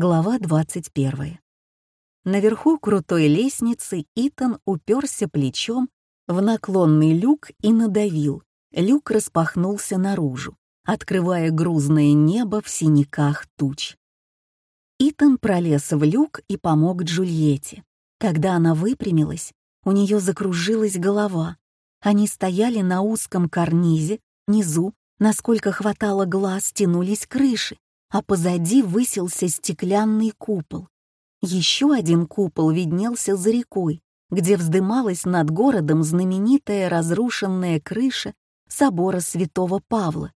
Глава 21. Наверху крутой лестницы Итан уперся плечом в наклонный люк и надавил. Люк распахнулся наружу, открывая грузное небо в синяках туч. Итан пролез в люк и помог Джульетте. Когда она выпрямилась, у нее закружилась голова. Они стояли на узком карнизе, внизу, насколько хватало глаз, тянулись крыши, а позади высился стеклянный купол. Еще один купол виднелся за рекой, где вздымалась над городом знаменитая разрушенная крыша собора святого Павла,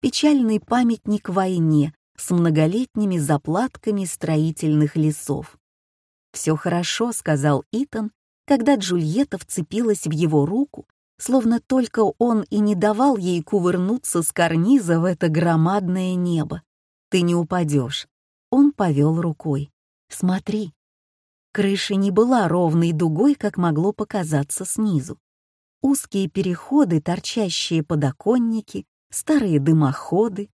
печальный памятник войне с многолетними заплатками строительных лесов. «Все хорошо», — сказал Итан, когда Джульетта вцепилась в его руку, словно только он и не давал ей кувырнуться с карниза в это громадное небо. Ты не упадешь. Он повел рукой. Смотри. Крыша не была ровной дугой, как могло показаться снизу. Узкие переходы, торчащие подоконники, старые дымоходы.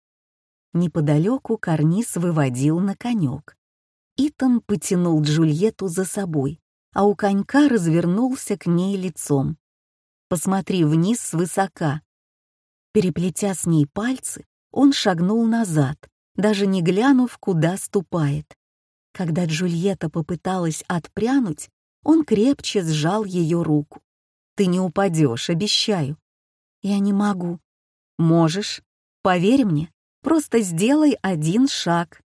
Неподалеку карниз выводил на конек. Итан потянул Джульетту за собой, а у конька развернулся к ней лицом. «Посмотри вниз свысока». Переплетя с ней пальцы, он шагнул назад, даже не глянув, куда ступает. Когда Джульетта попыталась отпрянуть, он крепче сжал ее руку. «Ты не упадешь, обещаю». «Я не могу». «Можешь. Поверь мне. Просто сделай один шаг».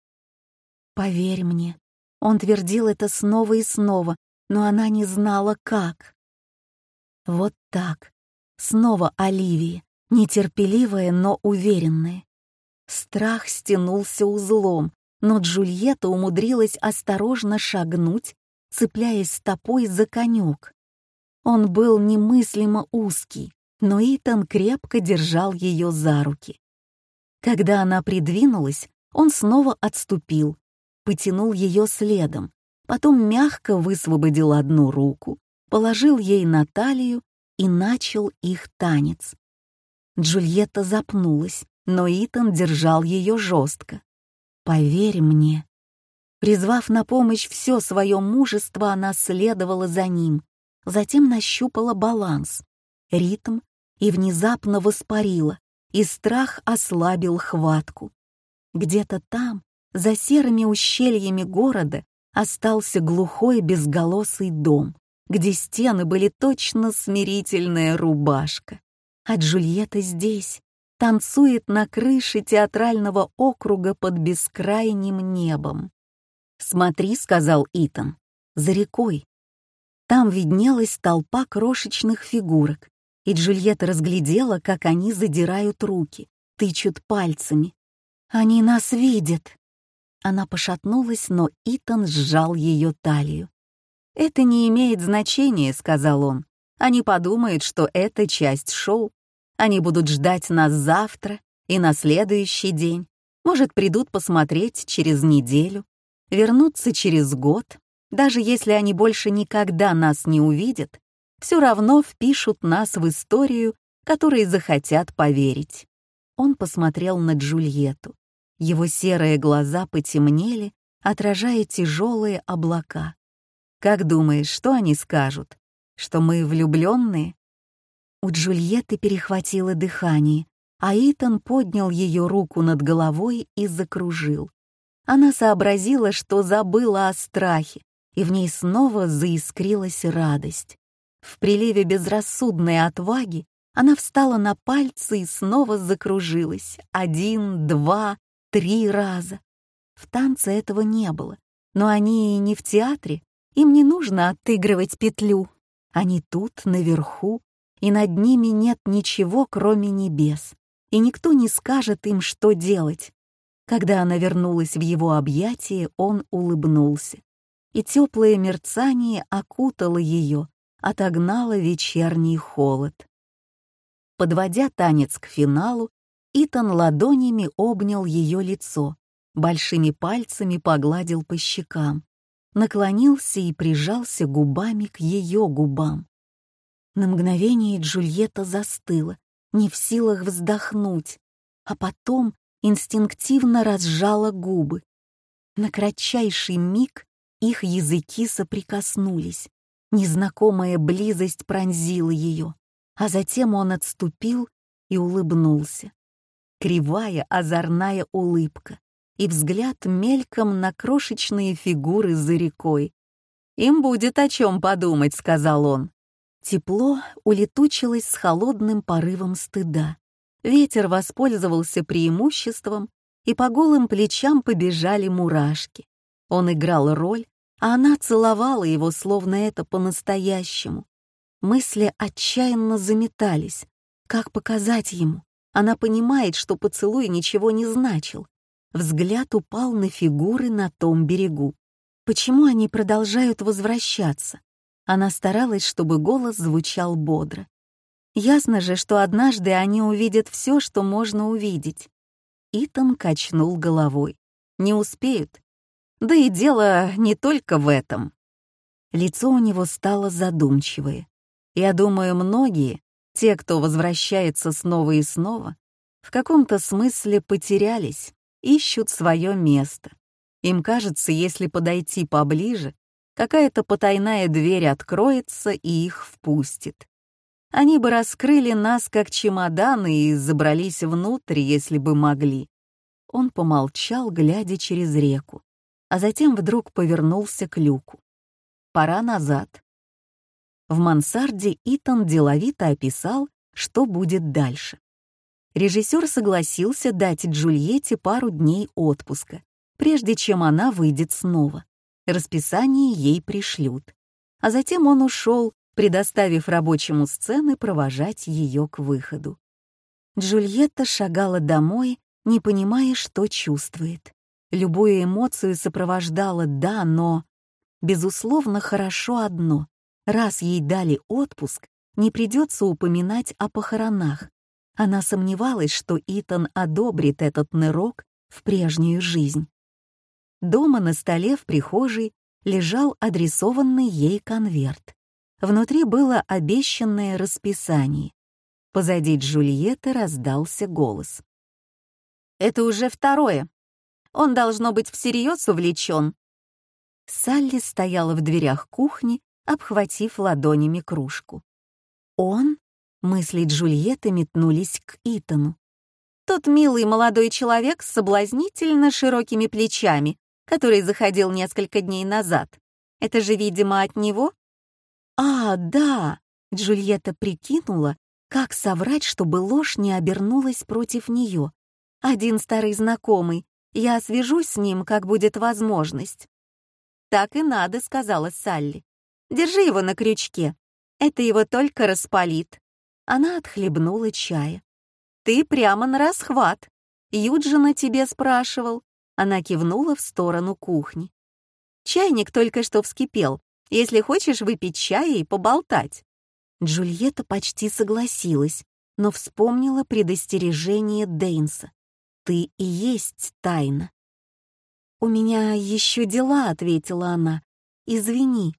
«Поверь мне». Он твердил это снова и снова, но она не знала, как. Вот так. Снова Оливия, нетерпеливая, но уверенная. Страх стянулся узлом, но Джульетта умудрилась осторожно шагнуть, цепляясь стопой за конек. Он был немыслимо узкий, но Итан крепко держал ее за руки. Когда она придвинулась, он снова отступил, потянул ее следом, потом мягко высвободил одну руку, положил ей на талию и начал их танец. Джульетта запнулась, но Итан держал ее жестко. «Поверь мне». Призвав на помощь все свое мужество, она следовала за ним, затем нащупала баланс, ритм и внезапно воспарила, и страх ослабил хватку. Где-то там, за серыми ущельями города, остался глухой безголосый дом, где стены были точно смирительная рубашка. А Джульетта здесь, танцует на крыше театрального округа под бескрайним небом. «Смотри», — сказал Итан, — «за рекой». Там виднелась толпа крошечных фигурок, и Джульетта разглядела, как они задирают руки, тычут пальцами. «Они нас видят!» Она пошатнулась, но Итан сжал ее талию. «Это не имеет значения», — сказал он. «Они подумают, что это часть шоу. Они будут ждать нас завтра и на следующий день. Может, придут посмотреть через неделю, вернутся через год. Даже если они больше никогда нас не увидят, все равно впишут нас в историю, которой захотят поверить. Он посмотрел на Джульетту. Его серые глаза потемнели, отражая тяжелые облака. «Как думаешь, что они скажут? Что мы влюбленные? У Джульетты перехватило дыхание, а Итан поднял ее руку над головой и закружил. Она сообразила, что забыла о страхе, и в ней снова заискрилась радость. В приливе безрассудной отваги она встала на пальцы и снова закружилась. Один, два, три раза. В танце этого не было, но они и не в театре, им не нужно отыгрывать петлю. Они тут, наверху, и над ними нет ничего, кроме небес, и никто не скажет им, что делать. Когда она вернулась в его объятия, он улыбнулся, и теплое мерцание окутало ее, отогнало вечерний холод. Подводя танец к финалу, Итан ладонями обнял ее лицо, большими пальцами погладил по щекам, наклонился и прижался губами к ее губам. На мгновение Джульетта застыла, не в силах вздохнуть, а потом инстинктивно разжала губы. На кратчайший миг их языки соприкоснулись. Незнакомая близость пронзила ее, а затем он отступил и улыбнулся. Кривая, озорная улыбка и взгляд мельком на крошечные фигуры за рекой. «Им будет о чем подумать», — сказал он. Тепло улетучилось с холодным порывом стыда. Ветер воспользовался преимуществом, и по голым плечам побежали мурашки. Он играл роль, а она целовала его, словно это по-настоящему. Мысли отчаянно заметались. Как показать ему? Она понимает, что поцелуй ничего не значил. Взгляд упал на фигуры на том берегу. Почему они продолжают возвращаться? Она старалась, чтобы голос звучал бодро. Ясно же, что однажды они увидят все, что можно увидеть. Итан качнул головой. Не успеют. Да и дело не только в этом. Лицо у него стало задумчивое. Я думаю, многие, те, кто возвращается снова и снова, в каком-то смысле потерялись, ищут свое место. Им кажется, если подойти поближе, какая-то потайная дверь откроется и их впустит. Они бы раскрыли нас как чемоданы и забрались внутрь, если бы могли. Он помолчал, глядя через реку, а затем вдруг повернулся к люку. Пора назад. В мансарде Итан деловито описал, что будет дальше. Режиссер согласился дать Джульетте пару дней отпуска, прежде чем она выйдет снова. Расписание ей пришлют. А затем он ушел, предоставив рабочему сцены провожать ее к выходу. Джульетта шагала домой, не понимая, что чувствует. Любую эмоцию сопровождала «да», но... Безусловно, хорошо одно. Раз ей дали отпуск, не придется упоминать о похоронах. Она сомневалась, что Итан одобрит этот нырок в прежнюю жизнь. Дома на столе в прихожей лежал адресованный ей конверт. Внутри было обещанное расписание. Позади Джульетты раздался голос. «Это уже второе. Он, должно быть, всерьез увлечен». Салли стояла в дверях кухни, обхватив ладонями кружку. «Он?» — мысли Джульетты метнулись к Итану. Тот милый молодой человек с соблазнительно широкими плечами, который заходил несколько дней назад. Это же, видимо, от него? А, да, Джульетта прикинула, как соврать, чтобы ложь не обернулась против нее. Один старый знакомый, я свяжусь с ним, как будет возможность. «Так и надо», — сказала Салли. «Держи его на крючке. Это его только распалит». Она отхлебнула чая. «Ты прямо на расхват. Юджина тебе спрашивал. Она кивнула в сторону кухни. «Чайник только что вскипел, если хочешь выпить чая и поболтать». Джульетта почти согласилась, но вспомнила предостережение Дейнса. «Ты и есть тайна». «У меня еще дела», — ответила она. «Извини».